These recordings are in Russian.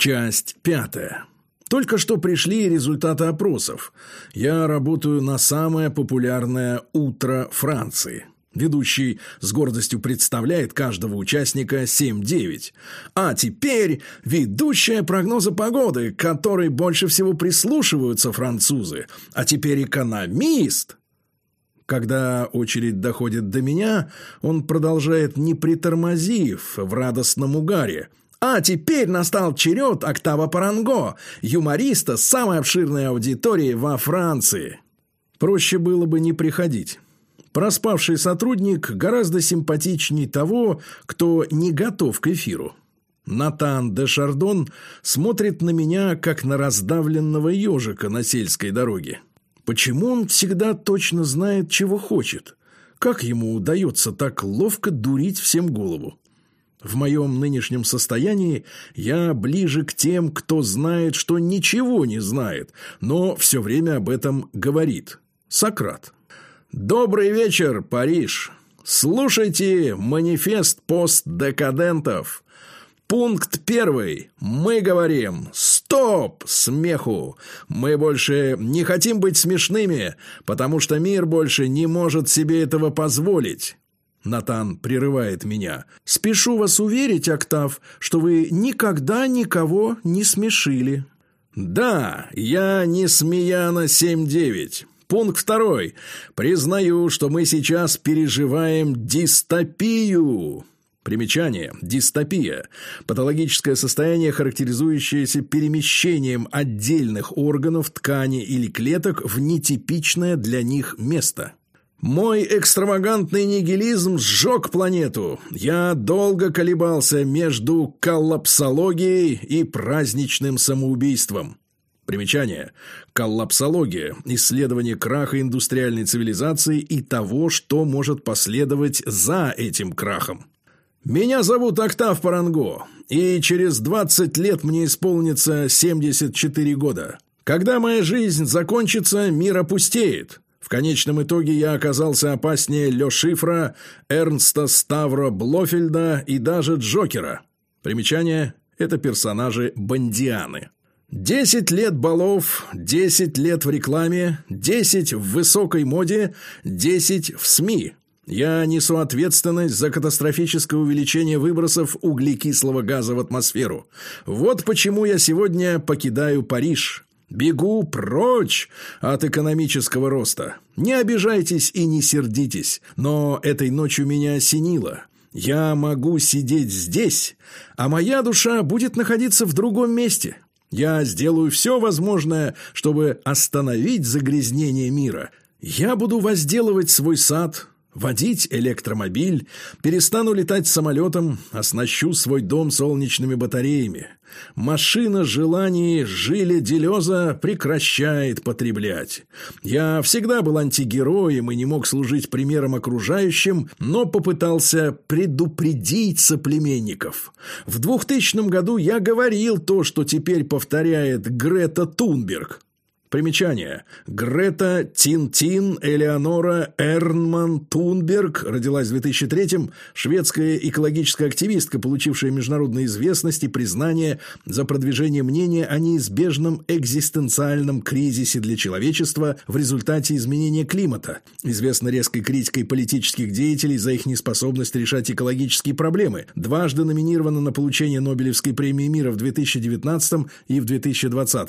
Часть пятая. Только что пришли результаты опросов. Я работаю на самое популярное «Утро Франции». Ведущий с гордостью представляет каждого участника 7-9. А теперь ведущая прогноза погоды, которой больше всего прислушиваются французы. А теперь экономист. Когда очередь доходит до меня, он продолжает, не притормозив, в радостном угаре. А теперь настал черед Октава Паранго, юмориста с самой обширной аудиторией во Франции. Проще было бы не приходить. Проспавший сотрудник гораздо симпатичней того, кто не готов к эфиру. Натан де Шардон смотрит на меня, как на раздавленного ежика на сельской дороге. Почему он всегда точно знает, чего хочет? Как ему удается так ловко дурить всем голову? В моем нынешнем состоянии я ближе к тем, кто знает, что ничего не знает, но все время об этом говорит. Сократ. Добрый вечер, Париж. Слушайте манифест постдекадентов. Пункт первый. Мы говорим «Стоп!» смеху. Мы больше не хотим быть смешными, потому что мир больше не может себе этого позволить. Натан прерывает меня. «Спешу вас уверить, Октав, что вы никогда никого не смешили». «Да, я не смеяна 7-9. Пункт второй. Признаю, что мы сейчас переживаем дистопию. Примечание. Дистопия. Патологическое состояние, характеризующееся перемещением отдельных органов, ткани или клеток в нетипичное для них место. Мой экстравагантный нигилизм сжег планету. Я долго колебался между коллапсологией и праздничным самоубийством. Примечание. Коллапсология – исследование краха индустриальной цивилизации и того, что может последовать за этим крахом. Меня зовут Октав Паранго, и через 20 лет мне исполнится 74 года. Когда моя жизнь закончится, мир опустеет. В конечном итоге я оказался опаснее Ле Шифра, Эрнста Ставра Блофельда и даже Джокера. Примечание – это персонажи Бандианы. Десять лет балов, десять лет в рекламе, десять в высокой моде, десять в СМИ. Я несу ответственность за катастрофическое увеличение выбросов углекислого газа в атмосферу. Вот почему я сегодня покидаю Париж. Бегу прочь от экономического роста. Не обижайтесь и не сердитесь, но этой ночью меня осенило. Я могу сидеть здесь, а моя душа будет находиться в другом месте. Я сделаю все возможное, чтобы остановить загрязнение мира. Я буду возделывать свой сад, водить электромобиль, перестану летать самолетом, оснащу свой дом солнечными батареями. Машина желаний Жиля Делеза прекращает потреблять. Я всегда был антигероем и не мог служить примером окружающим, но попытался предупредить соплеменников. В 2000 году я говорил то, что теперь повторяет Грета Тунберг. Примечание. Грета Тинтин Элеонора Эрнман Тунберг родилась в 2003-м, шведская экологическая активистка, получившая международную известность и признание за продвижение мнения о неизбежном экзистенциальном кризисе для человечества в результате изменения климата. Известна резкой критикой политических деятелей за их неспособность решать экологические проблемы. Дважды номинирована на получение Нобелевской премии мира в 2019 и в 2020.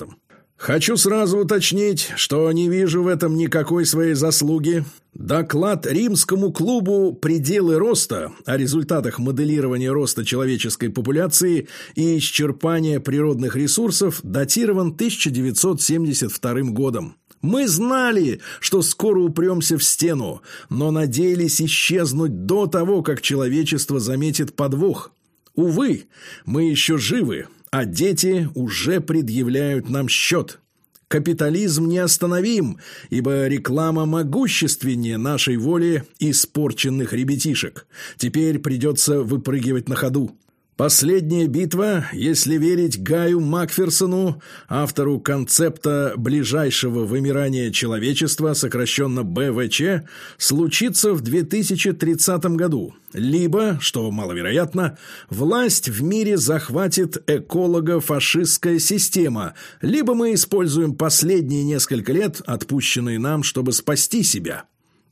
Хочу сразу уточнить, что не вижу в этом никакой своей заслуги. Доклад римскому клубу «Пределы роста» о результатах моделирования роста человеческой популяции и исчерпания природных ресурсов датирован 1972 годом. Мы знали, что скоро упремся в стену, но надеялись исчезнуть до того, как человечество заметит подвох. Увы, мы еще живы, а дети уже предъявляют нам счет. Капитализм неостановим, ибо реклама могущественнее нашей воли испорченных ребятишек. Теперь придется выпрыгивать на ходу. Последняя битва, если верить Гаю Макферсону, автору концепта ближайшего вымирания человечества, сокращенно БВЧ, случится в 2030 году. Либо, что маловероятно, власть в мире захватит эколого-фашистская система, либо мы используем последние несколько лет, отпущенные нам, чтобы спасти себя.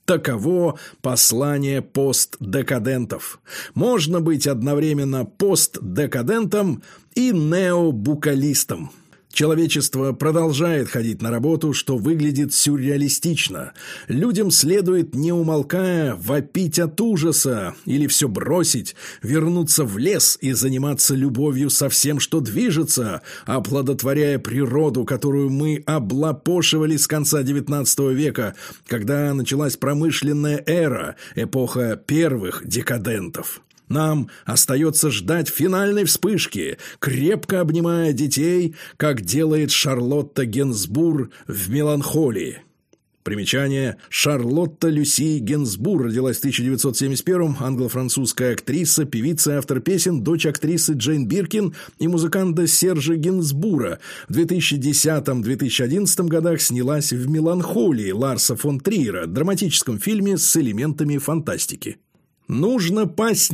Таково послание постдекадентов. Можно быть одновременно постдекадентом и необукалистом. Человечество продолжает ходить на работу, что выглядит сюрреалистично. Людям следует, не умолкая, вопить от ужаса или все бросить, вернуться в лес и заниматься любовью со всем, что движется, оплодотворяя природу, которую мы облапошивали с конца XIX века, когда началась промышленная эра, эпоха первых декадентов. Нам остается ждать финальной вспышки, крепко обнимая детей, как делает Шарлотта Генсбур в «Меланхолии». Примечание. Шарлотта Люси Генсбур родилась в 1971-м, англо-французская актриса, певица и автор песен, дочь актрисы Джейн Биркин и музыканта Сержа Генсбура. В 2010-2011 годах снялась в «Меланхолии» Ларса фон Триера, драматическом фильме с элементами фантастики. Нужно пасть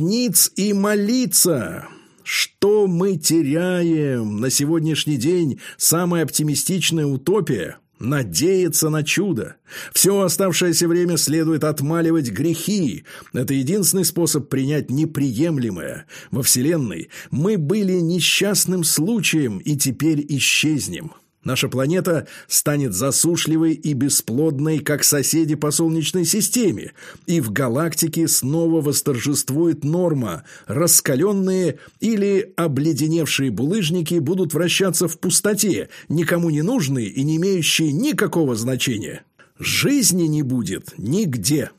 и молиться. Что мы теряем? На сегодняшний день самая оптимистичная утопия – надеяться на чудо. Все оставшееся время следует отмаливать грехи. Это единственный способ принять неприемлемое. Во Вселенной мы были несчастным случаем и теперь исчезнем. Наша планета станет засушливой и бесплодной, как соседи по Солнечной системе, и в галактике снова восторжествует норма. Раскаленные или обледеневшие булыжники будут вращаться в пустоте, никому не нужные и не имеющие никакого значения. Жизни не будет нигде.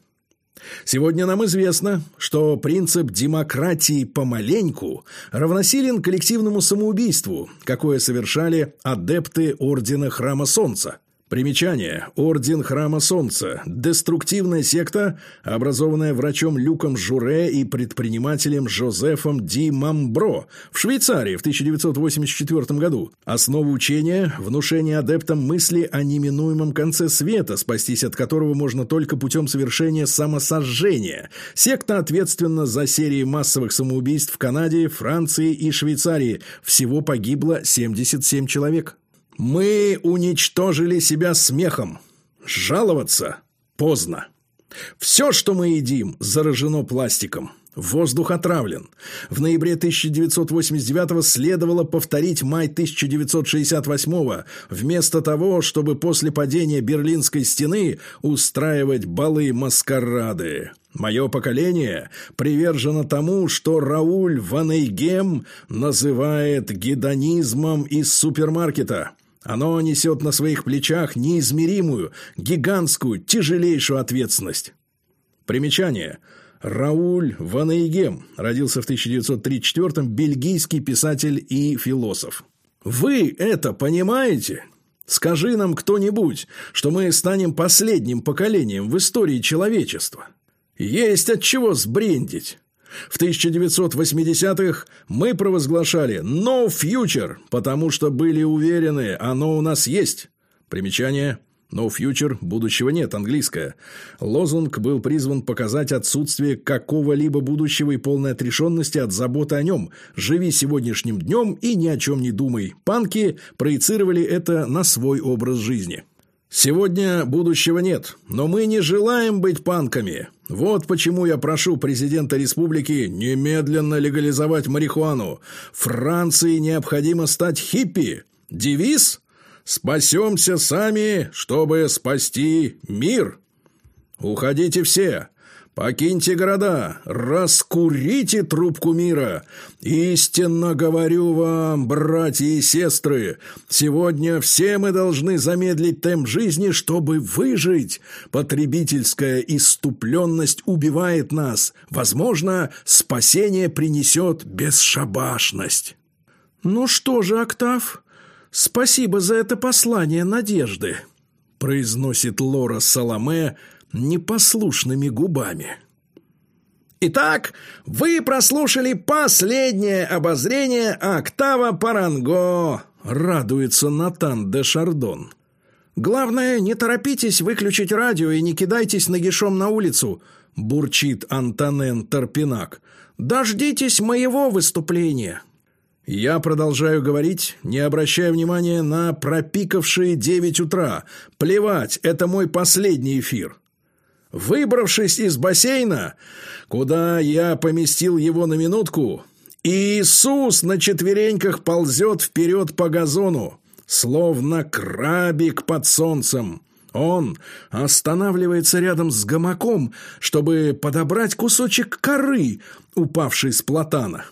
Сегодня нам известно, что принцип демократии помаленьку равносилен коллективному самоубийству, какое совершали адепты Ордена Храма Солнца. Примечание. Орден Храма Солнца. Деструктивная секта, образованная врачом Люком Журе и предпринимателем Жозефом Ди Мамбро в Швейцарии в 1984 году. Основа учения – внушение адептам мысли о неминуемом конце света, спастись от которого можно только путем совершения самосожжения. Секта ответственна за серии массовых самоубийств в Канаде, Франции и Швейцарии. Всего погибло 77 человек. Мы уничтожили себя смехом. Жаловаться поздно. Все, что мы едим, заражено пластиком. Воздух отравлен. В ноябре 1989 следовало повторить май 1968 вместо того, чтобы после падения Берлинской стены устраивать балы-маскарады. Мое поколение привержено тому, что Рауль Ванейгем называет гедонизмом из супермаркета – оно несет на своих плечах неизмеримую, гигантскую, тяжелейшую ответственность. Примечание. Рауль Ванейгем родился в 1934-м, бельгийский писатель и философ. Вы это понимаете? Скажи нам кто-нибудь, что мы станем последним поколением в истории человечества. Есть от чего сбрендить. В 1980-х мы провозглашали «No Future», потому что были уверены, оно у нас есть. Примечание «No Future» – будущего нет, английское. Лозунг был призван показать отсутствие какого-либо будущего и полной отрешенности от заботы о нем. «Живи сегодняшним днем и ни о чем не думай». Панки проецировали это на свой образ жизни. Сегодня будущего нет, но мы не желаем быть панками. Вот почему я прошу президента республики немедленно легализовать марихуану. Франции необходимо стать хиппи. Девиз «Спасемся сами, чтобы спасти мир». Уходите все. Покиньте города, раскурите трубку мира. Истинно говорю вам, братья и сестры, сегодня все мы должны замедлить темп жизни, чтобы выжить. Потребительская иступленность убивает нас. Возможно, спасение принесет бесшабашность. Ну что же, Октав, спасибо за это послание надежды, произносит Лора Саламе, непослушными губами. Итак, вы прослушали последнее обозрение «Октава Паранго», — радуется Натан де Шардон. «Главное, не торопитесь выключить радио и не кидайтесь нагишом на улицу», — бурчит Антонен Торпинак. «Дождитесь моего выступления». Я продолжаю говорить, не обращая внимания на пропикавшие девять утра. Плевать, это мой последний эфир. Выбравшись из бассейна, куда я поместил его на минутку, Иисус на четвереньках ползет вперед по газону, словно крабик под солнцем. Он останавливается рядом с гамаком, чтобы подобрать кусочек коры, упавший с платана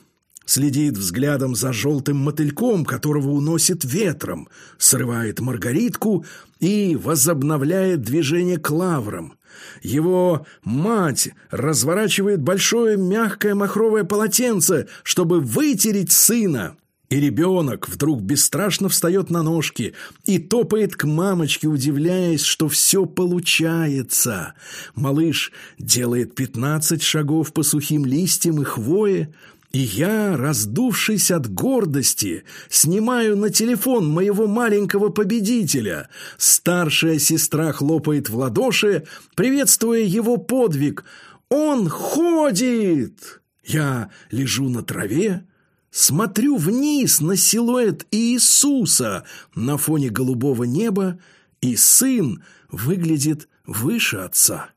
следит взглядом за желтым мотыльком, которого уносит ветром, срывает маргаритку и возобновляет движение к лаврам. Его мать разворачивает большое мягкое махровое полотенце, чтобы вытереть сына. И ребенок вдруг бесстрашно встает на ножки и топает к мамочке, удивляясь, что все получается. Малыш делает пятнадцать шагов по сухим листьям и хвое, и я, раздувшись от гордости, снимаю на телефон моего маленького победителя. Старшая сестра хлопает в ладоши, приветствуя его подвиг. «Он ходит!» Я лежу на траве, смотрю вниз на силуэт Иисуса на фоне голубого неба, и сын выглядит выше отца.